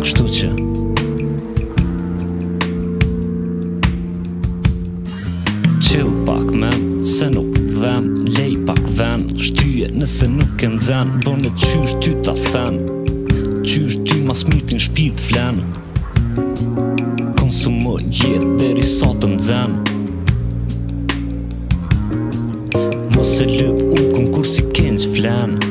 Kështu që Chill pak men Se nuk dhem Lej pak ven Shtyje nëse nuk e nxen Bëne qysh ty ta then Qysh ty ma s'mirti n' shpirt flen Konsumo jet Derisa të nxen Mos e lyp unë konkursi kenq flen Konsumo jet